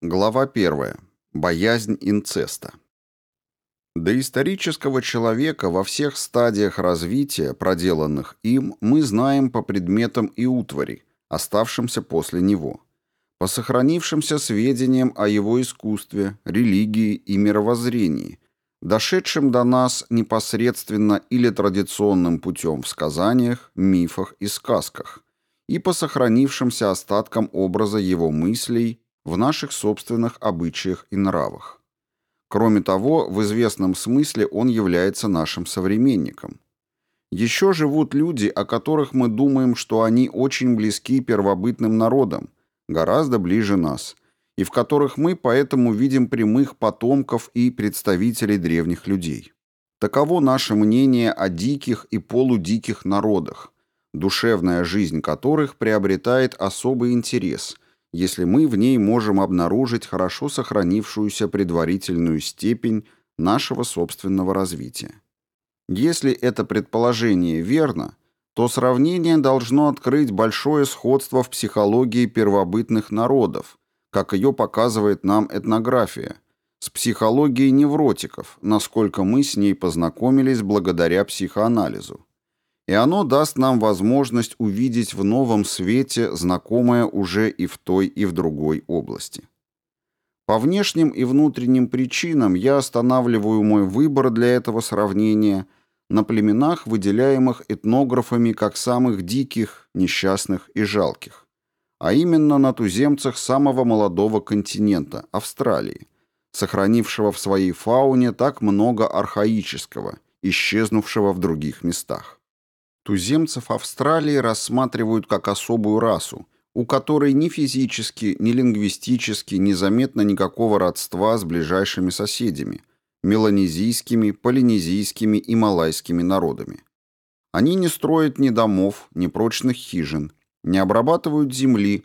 Глава 1. Боязнь инцеста. Доисторического человека во всех стадиях развития, проделанных им, мы знаем по предметам и утвари, оставшимся после него, по сохранившимся сведениям о его искусстве, религии и мировоззрении, дошедшим до нас непосредственно или традиционным путем в сказаниях, мифах и сказках, и по сохранившимся остаткам образа его мыслей, в наших собственных обычаях и нравах. Кроме того, в известном смысле он является нашим современником. Еще живут люди, о которых мы думаем, что они очень близки первобытным народам, гораздо ближе нас, и в которых мы поэтому видим прямых потомков и представителей древних людей. Таково наше мнение о диких и полудиких народах, душевная жизнь которых приобретает особый интерес – если мы в ней можем обнаружить хорошо сохранившуюся предварительную степень нашего собственного развития. Если это предположение верно, то сравнение должно открыть большое сходство в психологии первобытных народов, как ее показывает нам этнография, с психологией невротиков, насколько мы с ней познакомились благодаря психоанализу и оно даст нам возможность увидеть в новом свете знакомое уже и в той, и в другой области. По внешним и внутренним причинам я останавливаю мой выбор для этого сравнения на племенах, выделяемых этнографами как самых диких, несчастных и жалких, а именно на туземцах самого молодого континента – Австралии, сохранившего в своей фауне так много архаического, исчезнувшего в других местах. Туземцев Австралии рассматривают как особую расу, у которой ни физически, ни лингвистически незаметно никакого родства с ближайшими соседями – меланезийскими, полинезийскими и малайскими народами. Они не строят ни домов, ни прочных хижин, не обрабатывают земли,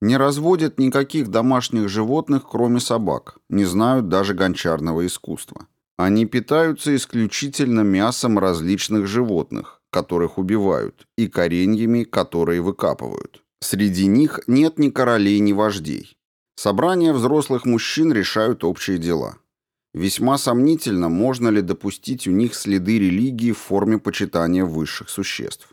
не разводят никаких домашних животных, кроме собак, не знают даже гончарного искусства. Они питаются исключительно мясом различных животных, которых убивают, и кореньями, которые выкапывают. Среди них нет ни королей, ни вождей. Собрания взрослых мужчин решают общие дела. Весьма сомнительно, можно ли допустить у них следы религии в форме почитания высших существ.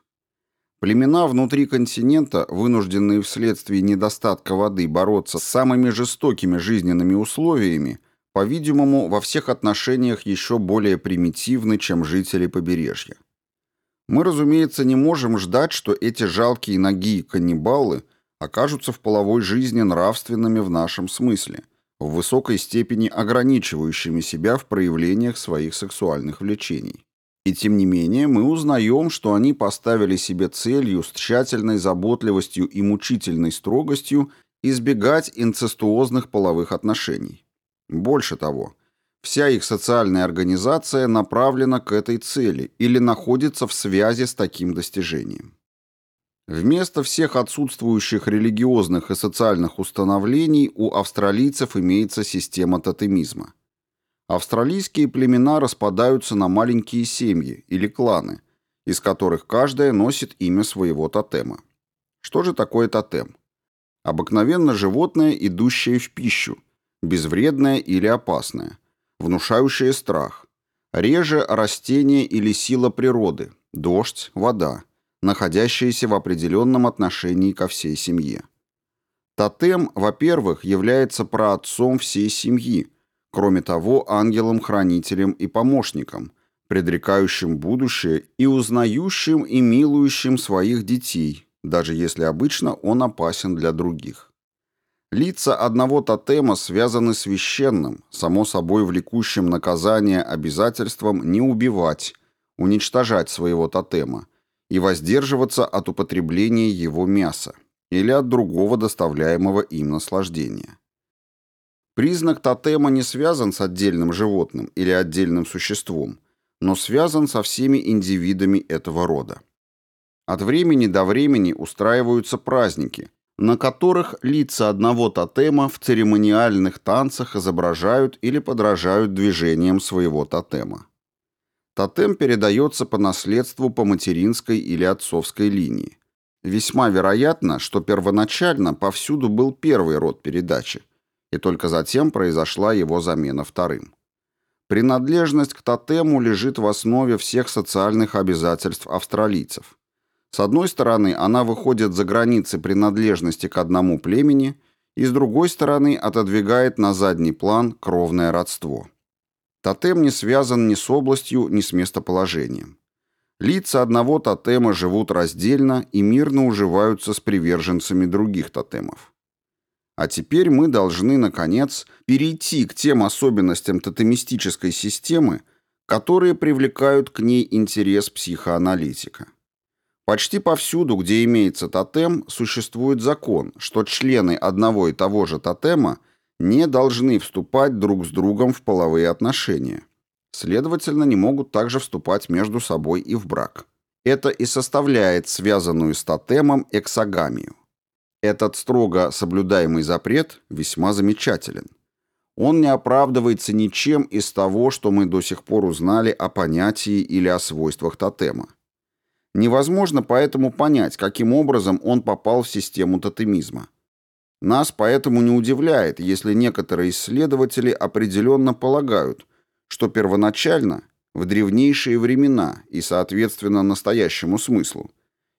Племена внутри континента, вынужденные вследствие недостатка воды бороться с самыми жестокими жизненными условиями, по-видимому, во всех отношениях еще более примитивны, чем жители побережья. Мы, разумеется, не можем ждать, что эти жалкие ноги каннибалы окажутся в половой жизни нравственными в нашем смысле, в высокой степени ограничивающими себя в проявлениях своих сексуальных влечений. И тем не менее мы узнаем, что они поставили себе целью с тщательной заботливостью и мучительной строгостью избегать инцестуозных половых отношений. Больше того, Вся их социальная организация направлена к этой цели или находится в связи с таким достижением. Вместо всех отсутствующих религиозных и социальных установлений у австралийцев имеется система тотемизма. Австралийские племена распадаются на маленькие семьи или кланы, из которых каждая носит имя своего тотема. Что же такое тотем? Обыкновенно животное, идущее в пищу, безвредное или опасное внушающее страх. Реже растение или сила природы, дождь, вода, находящиеся в определенном отношении ко всей семье. Тотем, во-первых, является праотцом всей семьи, кроме того, ангелом-хранителем и помощником, предрекающим будущее и узнающим и милующим своих детей, даже если обычно он опасен для других. Лица одного тотема связаны священным, само собой влекущим наказание обязательством не убивать, уничтожать своего тотема и воздерживаться от употребления его мяса или от другого доставляемого им наслаждения. Признак тотема не связан с отдельным животным или отдельным существом, но связан со всеми индивидами этого рода. От времени до времени устраиваются праздники, на которых лица одного тотема в церемониальных танцах изображают или подражают движениям своего тотема. Тотем передается по наследству по материнской или отцовской линии. Весьма вероятно, что первоначально повсюду был первый род передачи, и только затем произошла его замена вторым. Принадлежность к тотему лежит в основе всех социальных обязательств австралийцев. С одной стороны, она выходит за границы принадлежности к одному племени, и с другой стороны, отодвигает на задний план кровное родство. Тотем не связан ни с областью, ни с местоположением. Лица одного тотема живут раздельно и мирно уживаются с приверженцами других тотемов. А теперь мы должны, наконец, перейти к тем особенностям тотемистической системы, которые привлекают к ней интерес психоаналитика. Почти повсюду, где имеется тотем, существует закон, что члены одного и того же тотема не должны вступать друг с другом в половые отношения. Следовательно, не могут также вступать между собой и в брак. Это и составляет связанную с тотемом эксогамию. Этот строго соблюдаемый запрет весьма замечателен. Он не оправдывается ничем из того, что мы до сих пор узнали о понятии или о свойствах тотема. Невозможно поэтому понять, каким образом он попал в систему тотемизма. Нас поэтому не удивляет, если некоторые исследователи определенно полагают, что первоначально, в древнейшие времена и, соответственно, настоящему смыслу,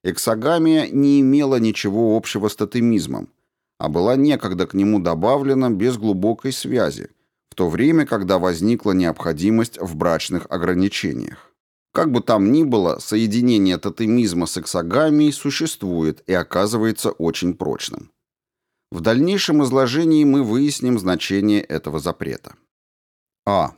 Эксогамия не имела ничего общего с тотемизмом, а была некогда к нему добавлена без глубокой связи, в то время, когда возникла необходимость в брачных ограничениях. Как бы там ни было, соединение тотемизма с эксогамией существует и оказывается очень прочным. В дальнейшем изложении мы выясним значение этого запрета. А.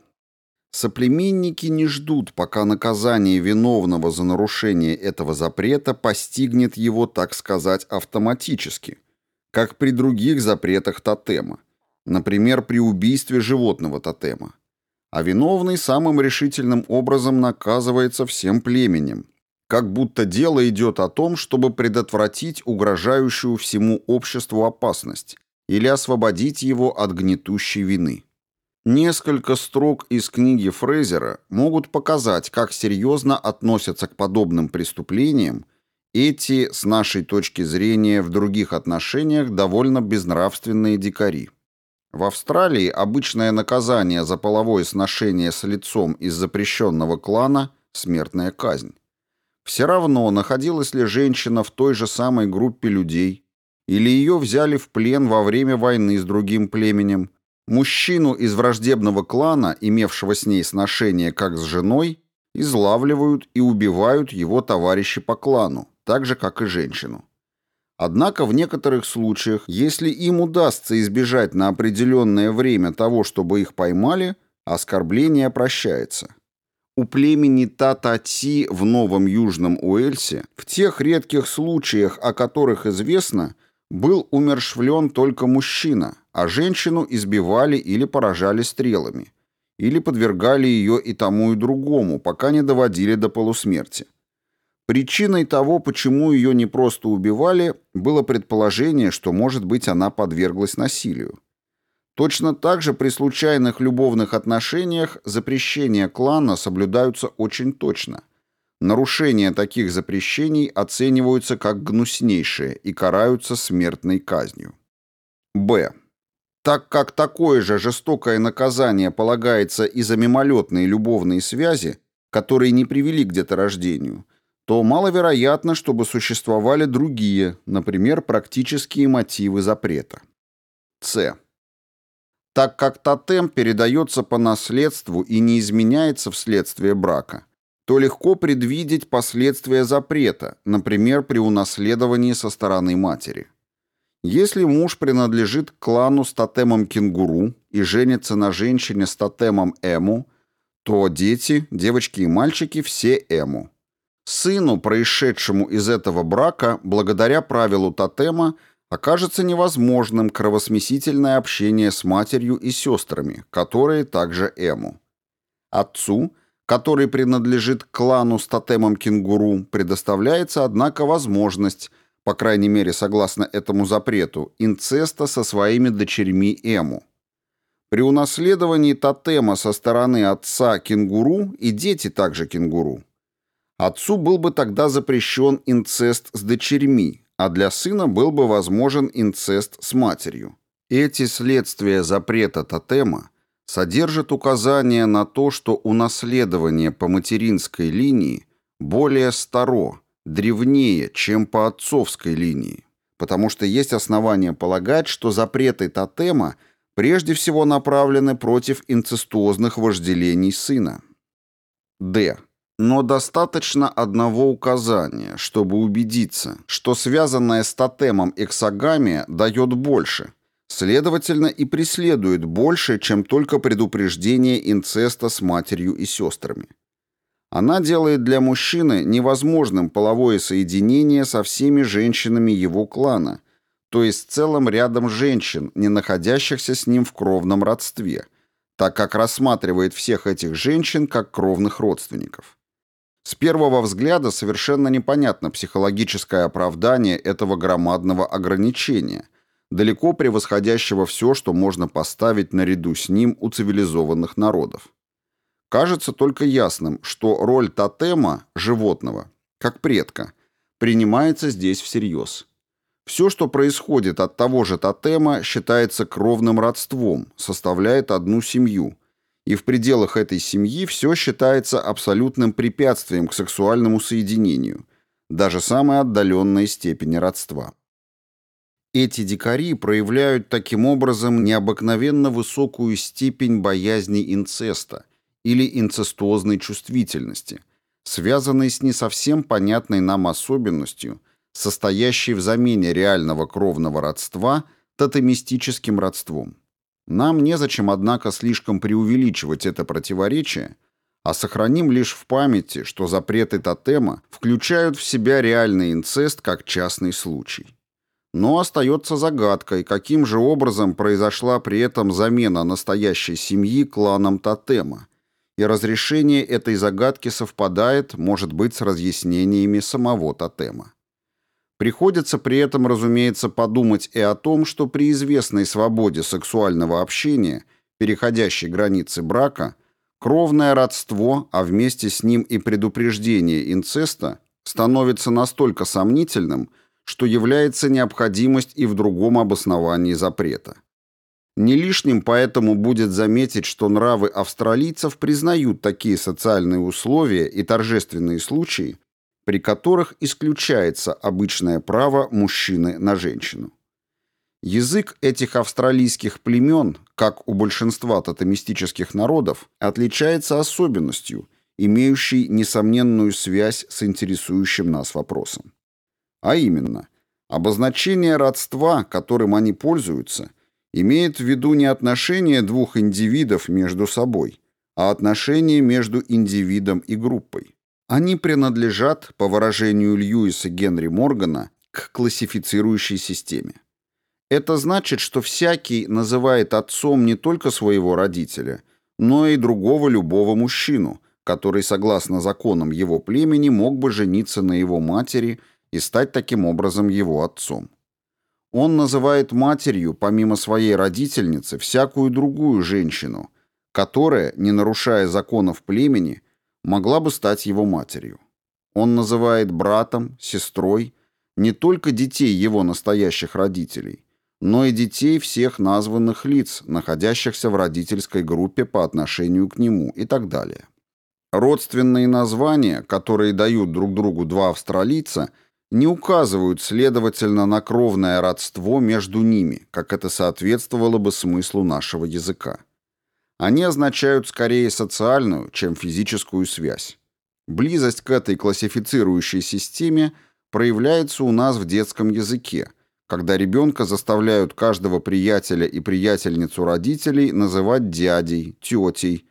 Соплеменники не ждут, пока наказание виновного за нарушение этого запрета постигнет его, так сказать, автоматически, как при других запретах тотема, например, при убийстве животного тотема. А виновный самым решительным образом наказывается всем племенем, как будто дело идет о том, чтобы предотвратить угрожающую всему обществу опасность или освободить его от гнетущей вины. Несколько строк из книги Фрейзера могут показать, как серьезно относятся к подобным преступлениям эти, с нашей точки зрения, в других отношениях довольно безнравственные дикари. В Австралии обычное наказание за половое сношение с лицом из запрещенного клана – смертная казнь. Все равно, находилась ли женщина в той же самой группе людей, или ее взяли в плен во время войны с другим племенем – Мужчину из враждебного клана, имевшего с ней сношение как с женой, излавливают и убивают его товарищи по клану, так же, как и женщину. Однако в некоторых случаях, если им удастся избежать на определенное время того, чтобы их поймали, оскорбление прощается. У племени Татати в Новом Южном Уэльсе в тех редких случаях, о которых известно, был умершвлен только мужчина, а женщину избивали или поражали стрелами, или подвергали ее и тому, и другому, пока не доводили до полусмерти. Причиной того, почему ее не просто убивали, было предположение, что, может быть, она подверглась насилию. Точно так же при случайных любовных отношениях запрещения клана соблюдаются очень точно – Нарушения таких запрещений оцениваются как гнуснейшие и караются смертной казнью. Б. Так как такое же жестокое наказание полагается и за мимолетные любовные связи, которые не привели к деторождению, то маловероятно, чтобы существовали другие, например, практические мотивы запрета. С. Так как тотем передается по наследству и не изменяется вследствие брака – то легко предвидеть последствия запрета, например, при унаследовании со стороны матери. Если муж принадлежит к клану с тотемом кенгуру и женится на женщине с тотемом эму, то дети, девочки и мальчики, все эму. Сыну, происшедшему из этого брака, благодаря правилу тотема, окажется невозможным кровосмесительное общение с матерью и сестрами, которые также эму. Отцу – который принадлежит клану с тотемом кенгуру, предоставляется, однако, возможность, по крайней мере, согласно этому запрету, инцеста со своими дочерьми Эму. При унаследовании тотема со стороны отца кенгуру и дети также кенгуру. Отцу был бы тогда запрещен инцест с дочерьми, а для сына был бы возможен инцест с матерью. Эти следствия запрета тотема содержат указание на то, что унаследование по материнской линии более старо, древнее, чем по отцовской линии, потому что есть основания полагать, что запреты тотема прежде всего направлены против инцестуозных вожделений сына. Д. Но достаточно одного указания, чтобы убедиться, что связанная с тотемом эксогамия дает больше, следовательно, и преследует больше, чем только предупреждение инцеста с матерью и сестрами. Она делает для мужчины невозможным половое соединение со всеми женщинами его клана, то есть целым рядом женщин, не находящихся с ним в кровном родстве, так как рассматривает всех этих женщин как кровных родственников. С первого взгляда совершенно непонятно психологическое оправдание этого громадного ограничения, далеко превосходящего все, что можно поставить наряду с ним у цивилизованных народов. Кажется только ясным, что роль тотема, животного, как предка, принимается здесь всерьез. Все, что происходит от того же тотема, считается кровным родством, составляет одну семью – и в пределах этой семьи все считается абсолютным препятствием к сексуальному соединению, даже самой отдаленной степени родства. Эти дикари проявляют таким образом необыкновенно высокую степень боязни инцеста или инцестуозной чувствительности, связанной с не совсем понятной нам особенностью, состоящей в замене реального кровного родства тотемистическим родством. Нам незачем, однако, слишком преувеличивать это противоречие, а сохраним лишь в памяти, что запреты тотема включают в себя реальный инцест как частный случай. Но остается загадкой, каким же образом произошла при этом замена настоящей семьи кланом тотема, и разрешение этой загадки совпадает, может быть, с разъяснениями самого тотема. Приходится при этом, разумеется, подумать и о том, что при известной свободе сексуального общения, переходящей границы брака, кровное родство, а вместе с ним и предупреждение инцеста, становится настолько сомнительным, что является необходимость и в другом обосновании запрета. Не лишним поэтому будет заметить, что нравы австралийцев признают такие социальные условия и торжественные случаи, при которых исключается обычное право мужчины на женщину. Язык этих австралийских племен, как у большинства тотемистических народов, отличается особенностью, имеющей несомненную связь с интересующим нас вопросом. А именно, обозначение родства, которым они пользуются, имеет в виду не отношение двух индивидов между собой, а отношение между индивидом и группой. Они принадлежат, по выражению Льюиса Генри Моргана, к классифицирующей системе. Это значит, что всякий называет отцом не только своего родителя, но и другого любого мужчину, который, согласно законам его племени, мог бы жениться на его матери и стать таким образом его отцом. Он называет матерью, помимо своей родительницы, всякую другую женщину, которая, не нарушая законов племени, могла бы стать его матерью. Он называет братом, сестрой не только детей его настоящих родителей, но и детей всех названных лиц, находящихся в родительской группе по отношению к нему и так далее. Родственные названия, которые дают друг другу два австралийца, не указывают, следовательно, на кровное родство между ними, как это соответствовало бы смыслу нашего языка. Они означают скорее социальную, чем физическую связь. Близость к этой классифицирующей системе проявляется у нас в детском языке, когда ребенка заставляют каждого приятеля и приятельницу родителей называть дядей, тетей,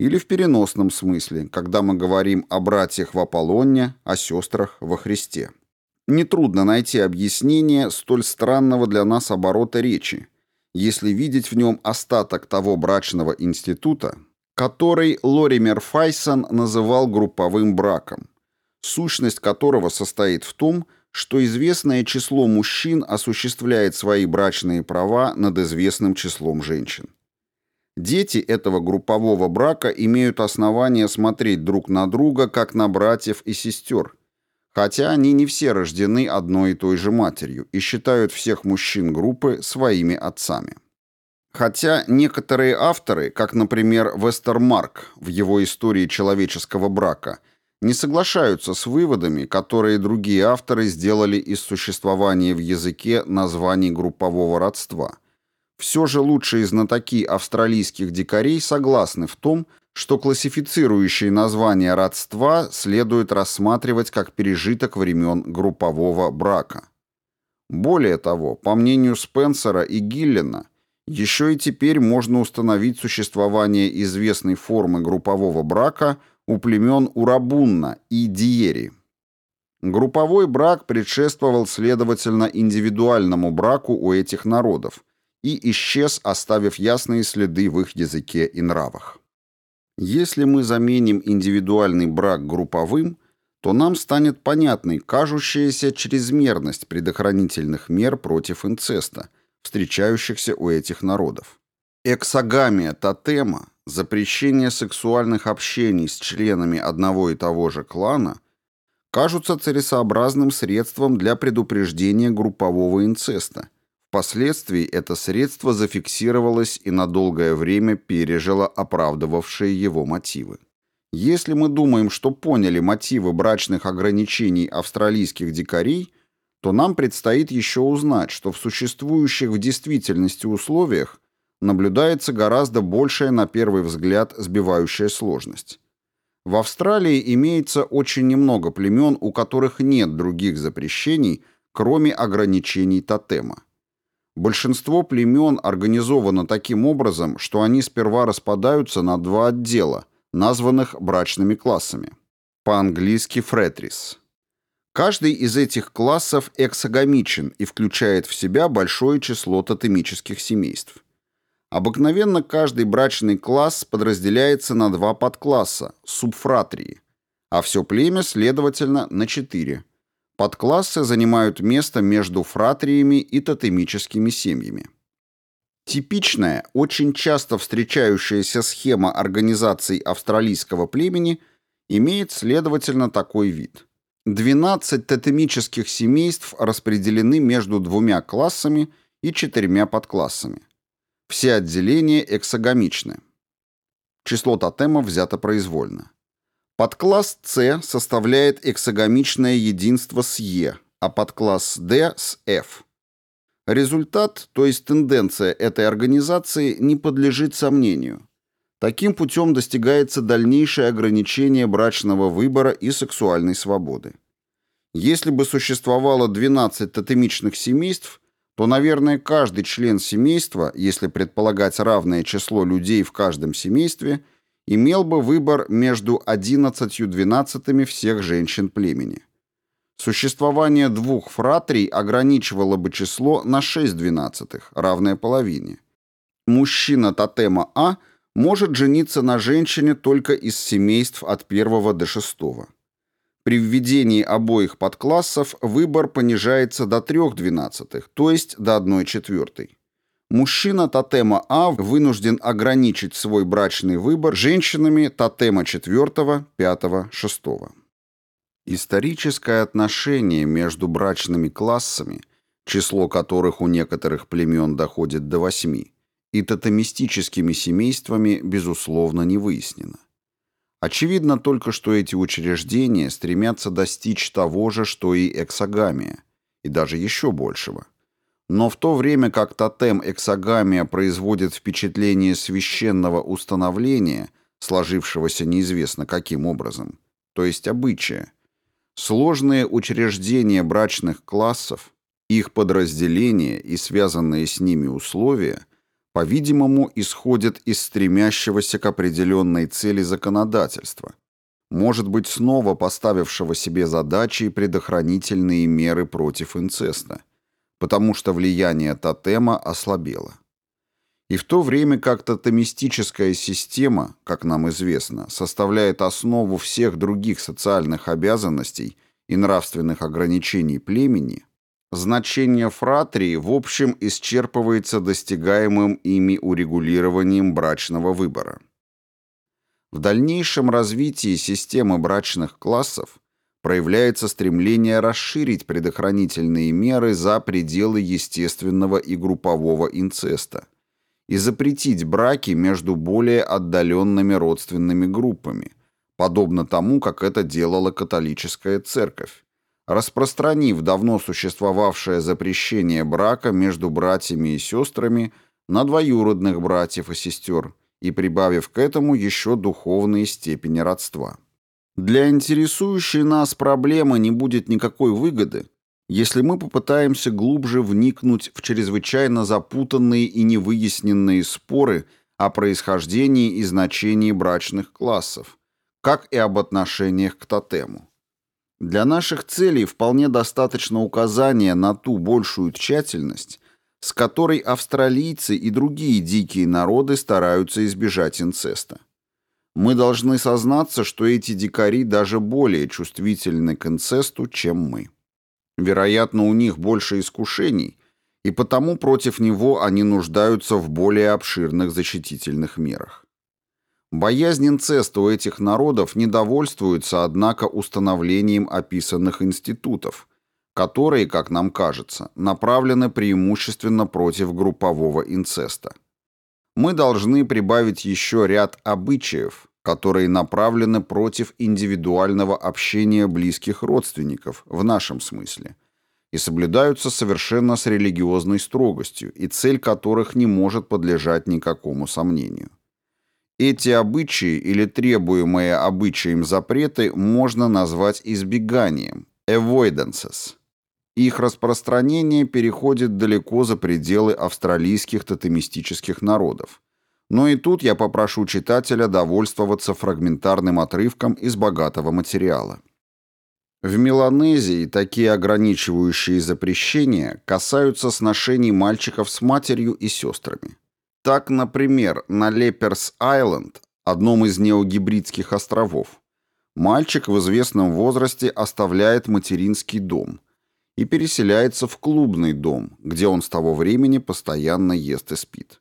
или в переносном смысле, когда мы говорим о братьях в Аполлоне, о сестрах во Христе. Нетрудно найти объяснение столь странного для нас оборота речи, если видеть в нем остаток того брачного института, который Лоример Файсон называл групповым браком, сущность которого состоит в том, что известное число мужчин осуществляет свои брачные права над известным числом женщин. Дети этого группового брака имеют основания смотреть друг на друга, как на братьев и сестер, хотя они не все рождены одной и той же матерью и считают всех мужчин группы своими отцами. Хотя некоторые авторы, как, например, Вестермарк в его истории человеческого брака, не соглашаются с выводами, которые другие авторы сделали из существования в языке названий группового родства. Все же лучшие знатоки австралийских дикарей согласны в том, что классифицирующие названия родства следует рассматривать как пережиток времен группового брака. Более того, по мнению Спенсера и Гиллена, еще и теперь можно установить существование известной формы группового брака у племен Урабунна и Диери. Групповой брак предшествовал, следовательно, индивидуальному браку у этих народов и исчез, оставив ясные следы в их языке и нравах. Если мы заменим индивидуальный брак групповым, то нам станет понятной кажущаяся чрезмерность предохранительных мер против инцеста – встречающихся у этих народов. Эксогамия тотема, запрещение сексуальных общений с членами одного и того же клана, кажутся целесообразным средством для предупреждения группового инцеста. Впоследствии это средство зафиксировалось и на долгое время пережило оправдывавшие его мотивы. Если мы думаем, что поняли мотивы брачных ограничений австралийских дикарей – то нам предстоит еще узнать, что в существующих в действительности условиях наблюдается гораздо большая на первый взгляд сбивающая сложность. В Австралии имеется очень немного племен, у которых нет других запрещений, кроме ограничений тотема. Большинство племен организовано таким образом, что они сперва распадаются на два отдела, названных брачными классами. По-английски «фретрис». Каждый из этих классов эксогамичен и включает в себя большое число тотемических семейств. Обыкновенно каждый брачный класс подразделяется на два подкласса – субфратрии, а все племя, следовательно, на четыре. Подклассы занимают место между фратриями и тотемическими семьями. Типичная, очень часто встречающаяся схема организаций австралийского племени имеет, следовательно, такой вид – 12 тотемических семейств распределены между двумя классами и четырьмя подклассами. Все отделения эксогамичны. Число тотемов взято произвольно. Подкласс С составляет эксогамичное единство с Е, а подкласс D с F. Результат, то есть тенденция этой организации, не подлежит сомнению. Таким путем достигается дальнейшее ограничение брачного выбора и сексуальной свободы. Если бы существовало 12 тотемичных семейств, то, наверное, каждый член семейства, если предполагать равное число людей в каждом семействе, имел бы выбор между 11 двенадцатыми всех женщин племени. Существование двух фратрий ограничивало бы число на 6 двенадцатых, равное половине. Мужчина тотема А – может жениться на женщине только из семейств от первого до шестого. При введении обоих подклассов выбор понижается до трех двенадцатых, то есть до одной четвертой. Мужчина тотема А вынужден ограничить свой брачный выбор женщинами тотема четвертого, пятого, шестого. Историческое отношение между брачными классами, число которых у некоторых племен доходит до восьми, и тотемистическими семействами, безусловно, не выяснено. Очевидно только, что эти учреждения стремятся достичь того же, что и эксогамия, и даже еще большего. Но в то время как тотем эксогамия производит впечатление священного установления, сложившегося неизвестно каким образом, то есть обычая, сложные учреждения брачных классов, их подразделения и связанные с ними условия – по-видимому, исходит из стремящегося к определенной цели законодательства, может быть, снова поставившего себе задачи и предохранительные меры против инцеста, потому что влияние тотема ослабело. И в то время как тотемистическая система, как нам известно, составляет основу всех других социальных обязанностей и нравственных ограничений племени – Значение фратрии в общем исчерпывается достигаемым ими урегулированием брачного выбора. В дальнейшем развитии системы брачных классов проявляется стремление расширить предохранительные меры за пределы естественного и группового инцеста и запретить браки между более отдаленными родственными группами, подобно тому, как это делала католическая церковь, распространив давно существовавшее запрещение брака между братьями и сестрами на двоюродных братьев и сестер и прибавив к этому еще духовные степени родства. Для интересующей нас проблемы не будет никакой выгоды, если мы попытаемся глубже вникнуть в чрезвычайно запутанные и невыясненные споры о происхождении и значении брачных классов, как и об отношениях к тотему. Для наших целей вполне достаточно указания на ту большую тщательность, с которой австралийцы и другие дикие народы стараются избежать инцеста. Мы должны сознаться, что эти дикари даже более чувствительны к инцесту, чем мы. Вероятно, у них больше искушений, и потому против него они нуждаются в более обширных защитительных мерах. Боязнь инцеста у этих народов не довольствуется, однако, установлением описанных институтов, которые, как нам кажется, направлены преимущественно против группового инцеста мы должны прибавить еще ряд обычаев, которые направлены против индивидуального общения близких родственников в нашем смысле и соблюдаются совершенно с религиозной строгостью, и цель которых не может подлежать никакому сомнению. Эти обычаи или требуемые обычаем запреты можно назвать избеганием – avoidances – их распространение переходит далеко за пределы австралийских тотемистических народов. Но и тут я попрошу читателя довольствоваться фрагментарным отрывком из богатого материала. В Меланезии такие ограничивающие запрещения касаются сношений мальчиков с матерью и сестрами. Так, например, на Леперс-Айленд, одном из неогибридских островов, мальчик в известном возрасте оставляет материнский дом – и переселяется в клубный дом, где он с того времени постоянно ест и спит.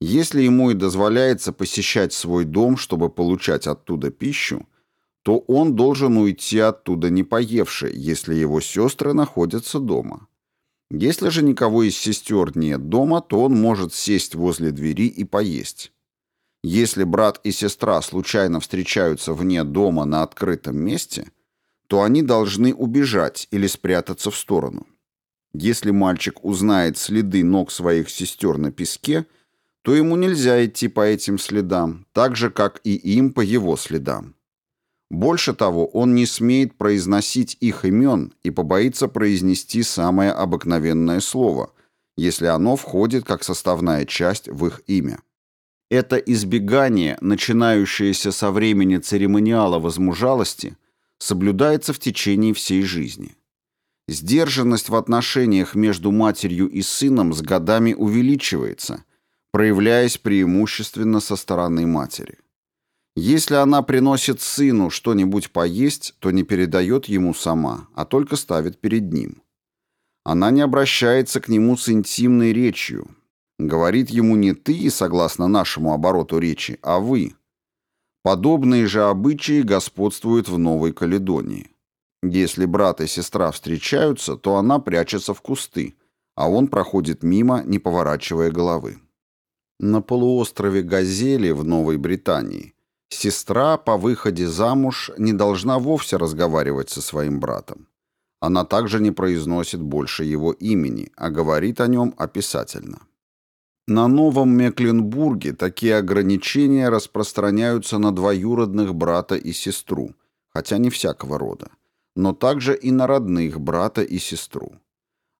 Если ему и дозволяется посещать свой дом, чтобы получать оттуда пищу, то он должен уйти оттуда не поевший, если его сестры находятся дома. Если же никого из сестер нет дома, то он может сесть возле двери и поесть. Если брат и сестра случайно встречаются вне дома на открытом месте – то они должны убежать или спрятаться в сторону. Если мальчик узнает следы ног своих сестер на песке, то ему нельзя идти по этим следам, так же, как и им по его следам. Больше того, он не смеет произносить их имен и побоится произнести самое обыкновенное слово, если оно входит как составная часть в их имя. Это избегание, начинающееся со времени церемониала возмужалости, соблюдается в течение всей жизни. Сдержанность в отношениях между матерью и сыном с годами увеличивается, проявляясь преимущественно со стороны матери. Если она приносит сыну что-нибудь поесть, то не передает ему сама, а только ставит перед ним. Она не обращается к нему с интимной речью, говорит ему не «ты», согласно нашему обороту речи, а «вы», Подобные же обычаи господствуют в Новой Каледонии. Если брат и сестра встречаются, то она прячется в кусты, а он проходит мимо, не поворачивая головы. На полуострове Газели в Новой Британии сестра по выходе замуж не должна вовсе разговаривать со своим братом. Она также не произносит больше его имени, а говорит о нем описательно. На Новом Мекленбурге такие ограничения распространяются на двоюродных брата и сестру, хотя не всякого рода, но также и на родных брата и сестру.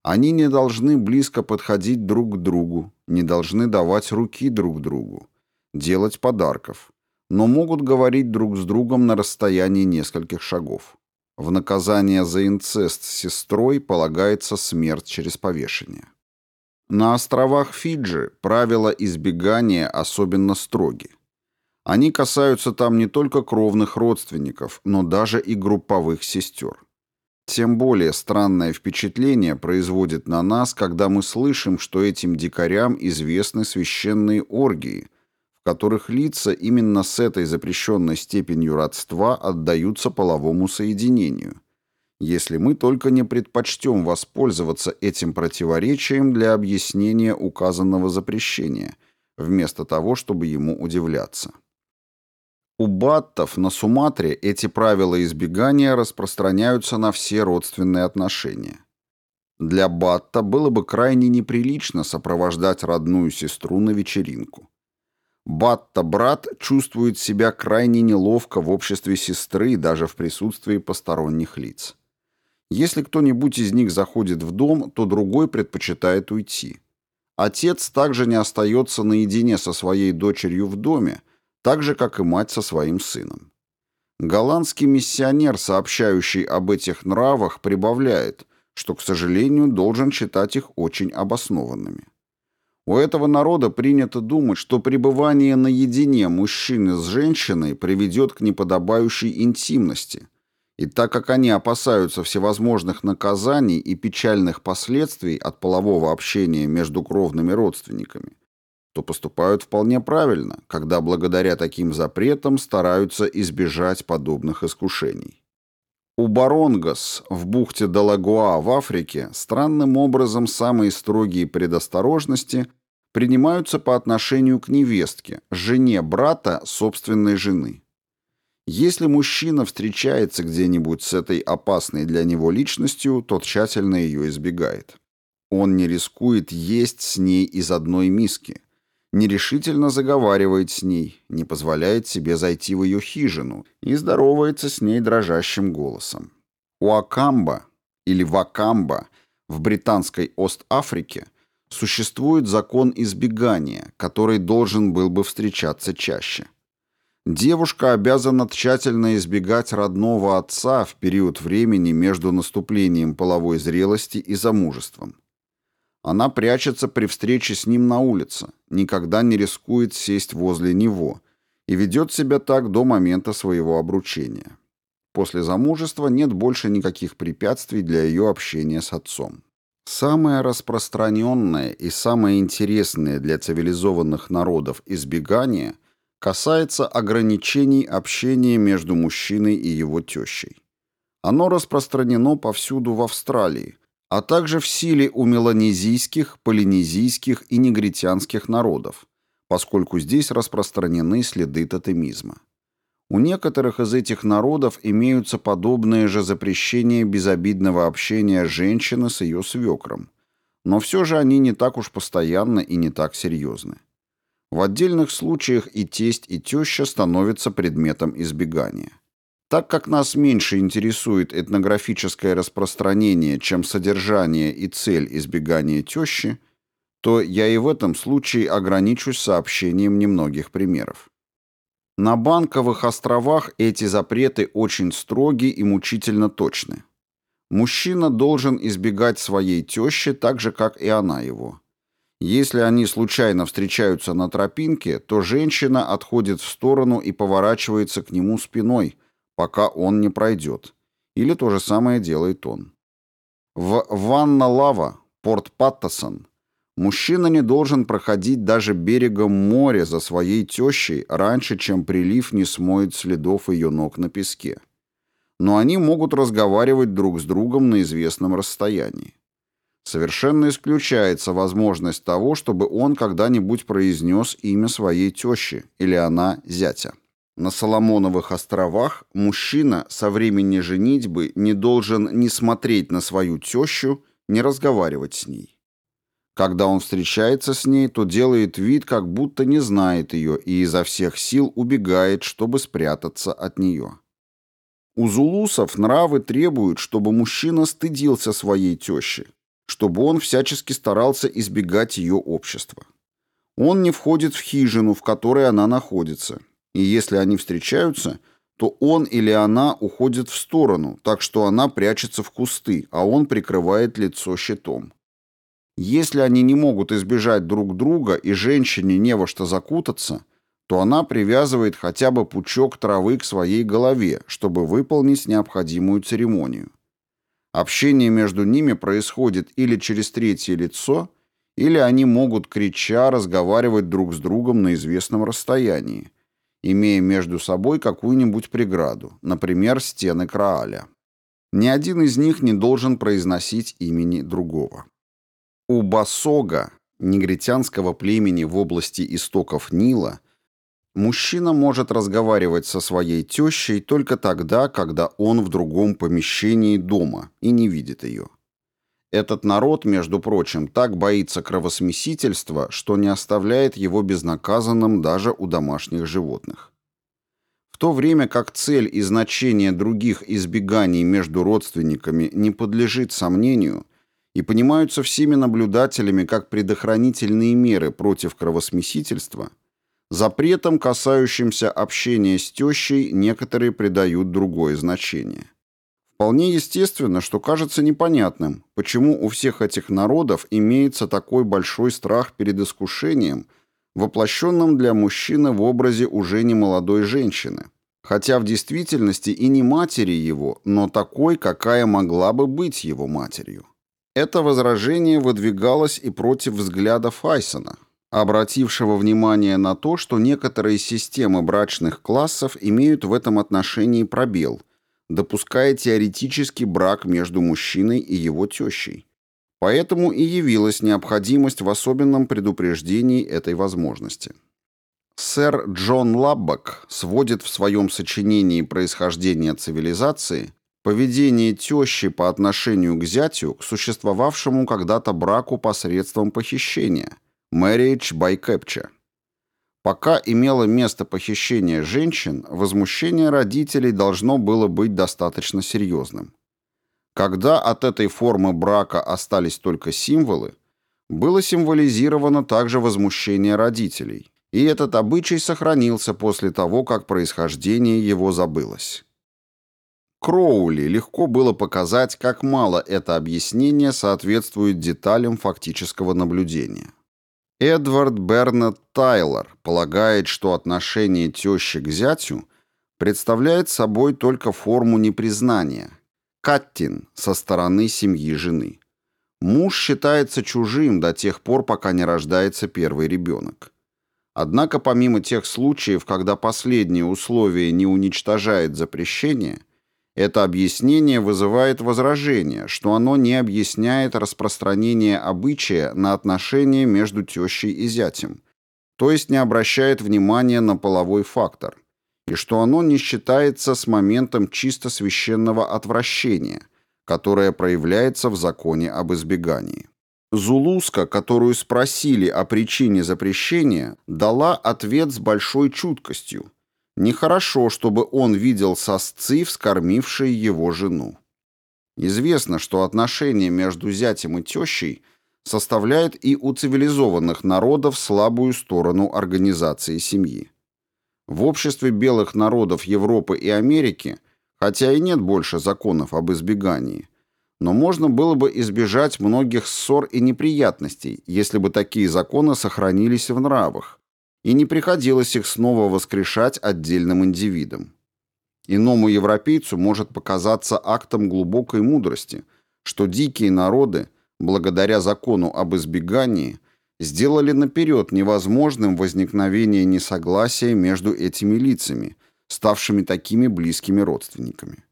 Они не должны близко подходить друг к другу, не должны давать руки друг другу, делать подарков, но могут говорить друг с другом на расстоянии нескольких шагов. В наказание за инцест с сестрой полагается смерть через повешение. На островах Фиджи правила избегания особенно строги. Они касаются там не только кровных родственников, но даже и групповых сестер. Тем более странное впечатление производит на нас, когда мы слышим, что этим дикарям известны священные оргии, в которых лица именно с этой запрещенной степенью родства отдаются половому соединению, если мы только не предпочтем воспользоваться этим противоречием для объяснения указанного запрещения, вместо того, чтобы ему удивляться. У баттов на Суматре эти правила избегания распространяются на все родственные отношения. Для батта было бы крайне неприлично сопровождать родную сестру на вечеринку. Батта-брат чувствует себя крайне неловко в обществе сестры даже в присутствии посторонних лиц. Если кто-нибудь из них заходит в дом, то другой предпочитает уйти. Отец также не остается наедине со своей дочерью в доме, так же, как и мать со своим сыном. Голландский миссионер, сообщающий об этих нравах, прибавляет, что, к сожалению, должен считать их очень обоснованными. У этого народа принято думать, что пребывание наедине мужчины с женщиной приведет к неподобающей интимности, и так как они опасаются всевозможных наказаний и печальных последствий от полового общения между кровными родственниками, то поступают вполне правильно, когда благодаря таким запретам стараются избежать подобных искушений. У Баронгас в бухте Далагуа в Африке странным образом самые строгие предосторожности принимаются по отношению к невестке, жене брата собственной жены. Если мужчина встречается где-нибудь с этой опасной для него личностью, то тщательно ее избегает. Он не рискует есть с ней из одной миски, нерешительно заговаривает с ней, не позволяет себе зайти в ее хижину и здоровается с ней дрожащим голосом. У Акамба или Вакамба в британской Ост-Африке существует закон избегания, который должен был бы встречаться чаще. Девушка обязана тщательно избегать родного отца в период времени между наступлением половой зрелости и замужеством. Она прячется при встрече с ним на улице, никогда не рискует сесть возле него и ведет себя так до момента своего обручения. После замужества нет больше никаких препятствий для ее общения с отцом. Самое распространенное и самое интересное для цивилизованных народов избегание касается ограничений общения между мужчиной и его тещей. Оно распространено повсюду в Австралии, а также в силе у меланезийских, полинезийских и негритянских народов, поскольку здесь распространены следы тотемизма. У некоторых из этих народов имеются подобные же запрещения безобидного общения женщины с ее свекром, но все же они не так уж постоянно и не так серьезны. В отдельных случаях и тесть, и теща становятся предметом избегания. Так как нас меньше интересует этнографическое распространение, чем содержание и цель избегания тещи, то я и в этом случае ограничусь сообщением немногих примеров. На Банковых островах эти запреты очень строги и мучительно точны. Мужчина должен избегать своей тещи так же, как и она его. Если они случайно встречаются на тропинке, то женщина отходит в сторону и поворачивается к нему спиной – пока он не пройдет. Или то же самое делает он. В Ванна-Лава, порт Паттасон, мужчина не должен проходить даже берегом моря за своей тещей раньше, чем прилив не смоет следов ее ног на песке. Но они могут разговаривать друг с другом на известном расстоянии. Совершенно исключается возможность того, чтобы он когда-нибудь произнес имя своей тещи или она зятя. На Соломоновых островах мужчина со времени женитьбы не должен ни смотреть на свою тещу, ни разговаривать с ней. Когда он встречается с ней, то делает вид, как будто не знает ее и изо всех сил убегает, чтобы спрятаться от нее. У зулусов нравы требуют, чтобы мужчина стыдился своей тещи, чтобы он всячески старался избегать ее общества. Он не входит в хижину, в которой она находится, и если они встречаются, то он или она уходит в сторону, так что она прячется в кусты, а он прикрывает лицо щитом. Если они не могут избежать друг друга и женщине не во что закутаться, то она привязывает хотя бы пучок травы к своей голове, чтобы выполнить необходимую церемонию. Общение между ними происходит или через третье лицо, или они могут, крича, разговаривать друг с другом на известном расстоянии, имея между собой какую-нибудь преграду, например, стены Крааля. Ни один из них не должен произносить имени другого. У Басога, негритянского племени в области истоков Нила, мужчина может разговаривать со своей тещей только тогда, когда он в другом помещении дома и не видит ее. Этот народ, между прочим, так боится кровосмесительства, что не оставляет его безнаказанным даже у домашних животных. В то время как цель и значение других избеганий между родственниками не подлежит сомнению и понимаются всеми наблюдателями как предохранительные меры против кровосмесительства, запретом, касающимся общения с тещей, некоторые придают другое значение. Вполне естественно, что кажется непонятным, почему у всех этих народов имеется такой большой страх перед искушением, воплощенным для мужчины в образе уже не молодой женщины, хотя в действительности и не матери его, но такой, какая могла бы быть его матерью. Это возражение выдвигалось и против взгляда Файсона, обратившего внимание на то, что некоторые системы брачных классов имеют в этом отношении пробел – допуская теоретический брак между мужчиной и его тещей. Поэтому и явилась необходимость в особенном предупреждении этой возможности. Сэр Джон Лаббак сводит в своем сочинении «Происхождение цивилизации» поведение тещи по отношению к зятю к существовавшему когда-то браку посредством похищения – marriage by. Пока имело место похищение женщин, возмущение родителей должно было быть достаточно серьезным. Когда от этой формы брака остались только символы, было символизировано также возмущение родителей, и этот обычай сохранился после того, как происхождение его забылось. Кроули легко было показать, как мало это объяснение соответствует деталям фактического наблюдения. Эдвард Бернет Тайлор полагает, что отношение тещи к зятю представляет собой только форму непризнания, каттин со стороны семьи жены. Муж считается чужим до тех пор, пока не рождается первый ребенок. Однако помимо тех случаев, когда последнее условие не уничтожает запрещение – это объяснение вызывает возражение, что оно не объясняет распространение обычая на отношения между тещей и зятем, то есть не обращает внимания на половой фактор, и что оно не считается с моментом чисто священного отвращения, которое проявляется в законе об избегании. Зулуска, которую спросили о причине запрещения, дала ответ с большой чуткостью, Нехорошо, чтобы он видел сосцы, вскормившие его жену. Известно, что отношения между зятем и тещей составляют и у цивилизованных народов слабую сторону организации семьи. В обществе белых народов Европы и Америки, хотя и нет больше законов об избегании, но можно было бы избежать многих ссор и неприятностей, если бы такие законы сохранились в нравах, и не приходилось их снова воскрешать отдельным индивидам. Иному европейцу может показаться актом глубокой мудрости, что дикие народы, благодаря закону об избегании, сделали наперед невозможным возникновение несогласия между этими лицами, ставшими такими близкими родственниками.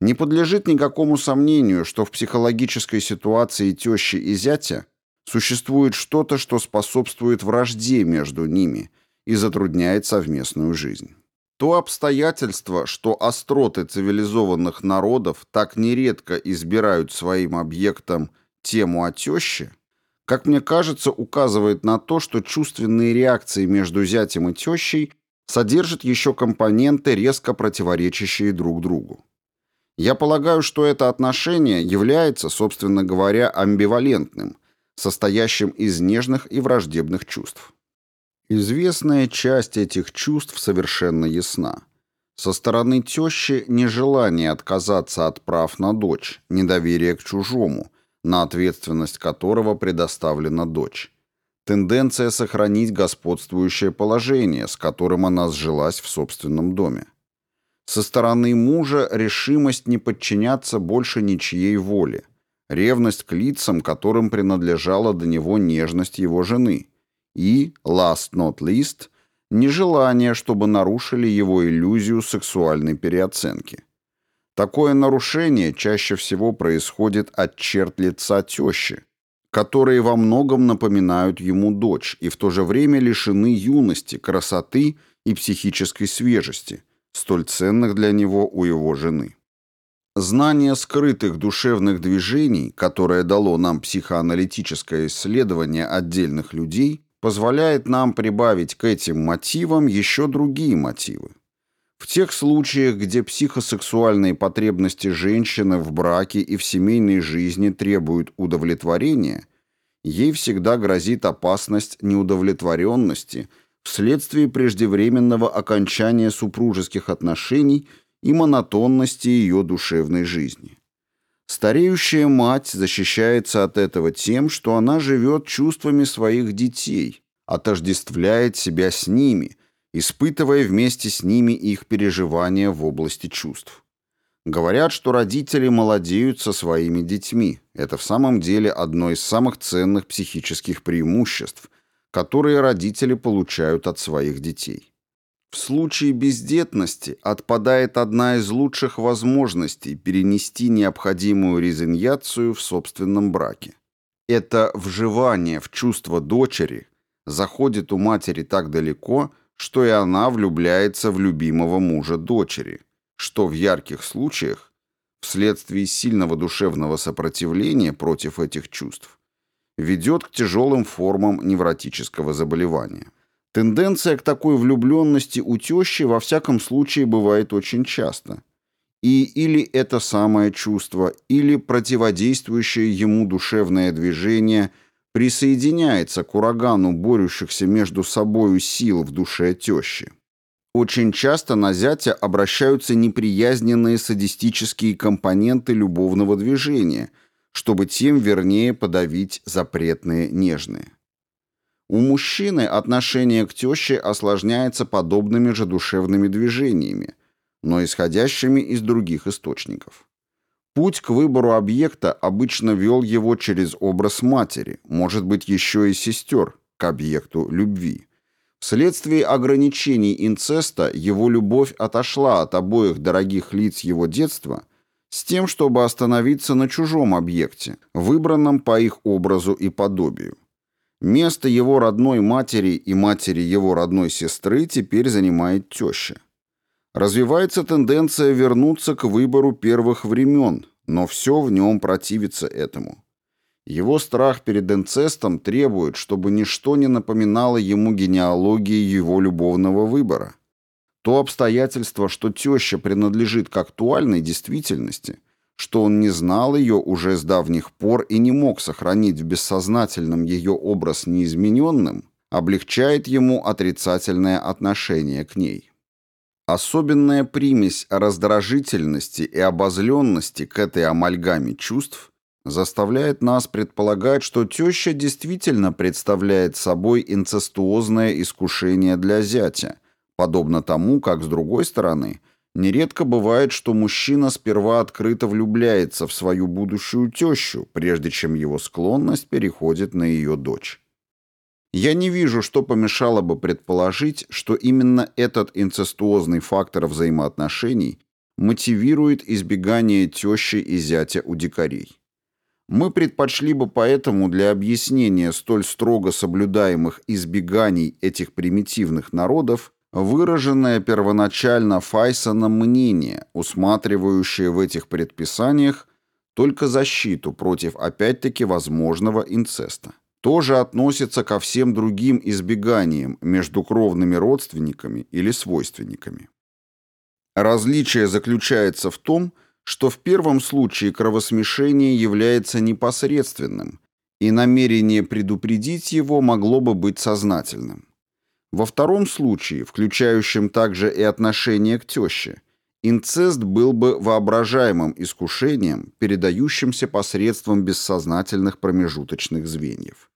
Не подлежит никакому сомнению, что в психологической ситуации тещи и зятя Существует что-то, что способствует вражде между ними и затрудняет совместную жизнь. То обстоятельство, что остроты цивилизованных народов так нередко избирают своим объектом тему о теще, как мне кажется, указывает на то, что чувственные реакции между зятем и тещей содержат еще компоненты, резко противоречащие друг другу. Я полагаю, что это отношение является, собственно говоря, амбивалентным, состоящим из нежных и враждебных чувств. Известная часть этих чувств совершенно ясна. Со стороны тещи нежелание отказаться от прав на дочь, недоверие к чужому, на ответственность которого предоставлена дочь. Тенденция сохранить господствующее положение, с которым она сжилась в собственном доме. Со стороны мужа решимость не подчиняться больше ничьей воле, ревность к лицам, которым принадлежала до него нежность его жены, и, last not least, нежелание, чтобы нарушили его иллюзию сексуальной переоценки. Такое нарушение чаще всего происходит от черт лица тещи, которые во многом напоминают ему дочь и в то же время лишены юности, красоты и психической свежести, столь ценных для него у его жены. Знание скрытых душевных движений, которое дало нам психоаналитическое исследование отдельных людей, позволяет нам прибавить к этим мотивам еще другие мотивы. В тех случаях, где психосексуальные потребности женщины в браке и в семейной жизни требуют удовлетворения, ей всегда грозит опасность неудовлетворенности вследствие преждевременного окончания супружеских отношений и монотонности ее душевной жизни. Стареющая мать защищается от этого тем, что она живет чувствами своих детей, отождествляет себя с ними – испытывая вместе с ними их переживания в области чувств. Говорят, что родители молодеют со своими детьми. Это в самом деле одно из самых ценных психических преимуществ, которые родители получают от своих детей. В случае бездетности отпадает одна из лучших возможностей перенести необходимую резиньяцию в собственном браке. Это вживание в чувство дочери заходит у матери так далеко, что и она влюбляется в любимого мужа дочери, что в ярких случаях, вследствие сильного душевного сопротивления против этих чувств, ведет к тяжелым формам невротического заболевания. Тенденция к такой влюбленности у тещи во всяком случае бывает очень часто. И или это самое чувство, или противодействующее ему душевное движение – присоединяется к урагану борющихся между собою сил в душе тещи. Очень часто на зятя обращаются неприязненные садистические компоненты любовного движения, чтобы тем вернее подавить запретные нежные. У мужчины отношение к теще осложняется подобными же душевными движениями, но исходящими из других источников. Путь к выбору объекта обычно вел его через образ матери, может быть, еще и сестер, к объекту любви. Вследствие ограничений инцеста его любовь отошла от обоих дорогих лиц его детства с тем, чтобы остановиться на чужом объекте, выбранном по их образу и подобию. Место его родной матери и матери его родной сестры теперь занимает теща. Развивается тенденция вернуться к выбору первых времен, но все в нем противится этому. Его страх перед инцестом требует, чтобы ничто не напоминало ему генеалогии его любовного выбора. То обстоятельство, что теща принадлежит к актуальной действительности, что он не знал ее уже с давних пор и не мог сохранить в бессознательном ее образ неизмененным, облегчает ему отрицательное отношение к ней. Особенная примесь раздражительности и обозленности к этой амальгаме чувств заставляет нас предполагать, что теща действительно представляет собой инцестуозное искушение для зятя, подобно тому, как, с другой стороны, нередко бывает, что мужчина сперва открыто влюбляется в свою будущую тещу, прежде чем его склонность переходит на ее дочь. Я не вижу, что помешало бы предположить, что именно этот инцестуозный фактор взаимоотношений мотивирует избегание тещи и зятя у дикарей. Мы предпочли бы поэтому для объяснения столь строго соблюдаемых избеганий этих примитивных народов выраженное первоначально Файсоном мнение, усматривающее в этих предписаниях только защиту против опять-таки возможного инцеста тоже относится ко всем другим избеганиям между кровными родственниками или свойственниками. Различие заключается в том, что в первом случае кровосмешение является непосредственным, и намерение предупредить его могло бы быть сознательным. Во втором случае, включающем также и отношение к теще, инцест был бы воображаемым искушением, передающимся посредством бессознательных промежуточных звеньев.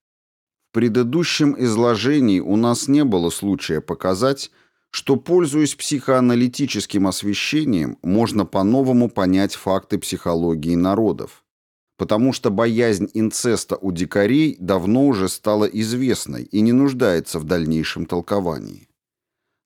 Предыдущем изложении у нас не было случая показать, что, пользуясь психоаналитическим освещением, можно по-новому понять факты психологии народов, потому что боязнь инцеста у дикарей давно уже стала известной и не нуждается в дальнейшем толковании.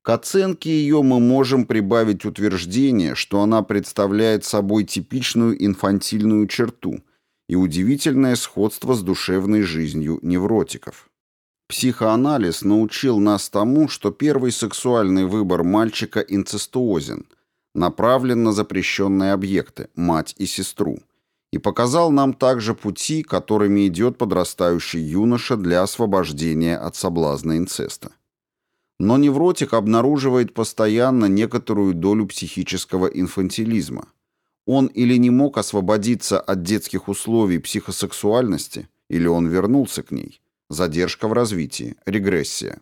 К оценке ее мы можем прибавить утверждение, что она представляет собой типичную инфантильную черту и удивительное сходство с душевной жизнью невротиков. Психоанализ научил нас тому, что первый сексуальный выбор мальчика инцестуозен, направлен на запрещенные объекты – мать и сестру, и показал нам также пути, которыми идет подрастающий юноша для освобождения от соблазна инцеста. Но невротик обнаруживает постоянно некоторую долю психического инфантилизма. Он или не мог освободиться от детских условий психосексуальности, или он вернулся к ней. Задержка в развитии, регрессия.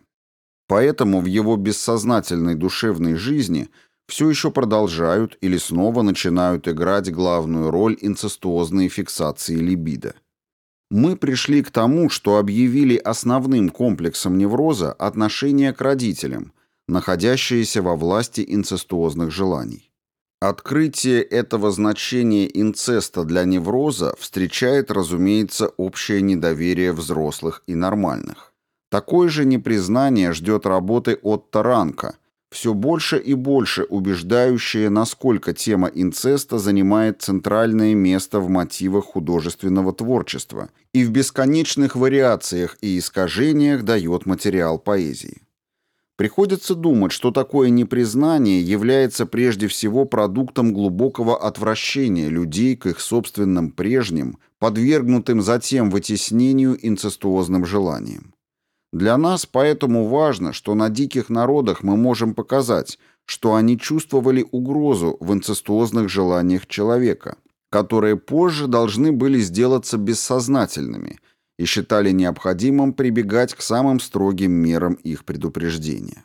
Поэтому в его бессознательной душевной жизни все еще продолжают или снова начинают играть главную роль инцестуозные фиксации либидо мы пришли к тому, что объявили основным комплексом невроза отношение к родителям, находящиеся во власти инцестуозных желаний. Открытие этого значения инцеста для невроза встречает, разумеется, общее недоверие взрослых и нормальных. Такое же непризнание ждет работы от Таранка, все больше и больше убеждающее, насколько тема инцеста занимает центральное место в мотивах художественного творчества и в бесконечных вариациях и искажениях дает материал поэзии. Приходится думать, что такое непризнание является прежде всего продуктом глубокого отвращения людей к их собственным прежним, подвергнутым затем вытеснению инцестуозным желаниям. Для нас поэтому важно, что на диких народах мы можем показать, что они чувствовали угрозу в инцестуозных желаниях человека, которые позже должны были сделаться бессознательными и считали необходимым прибегать к самым строгим мерам их предупреждения.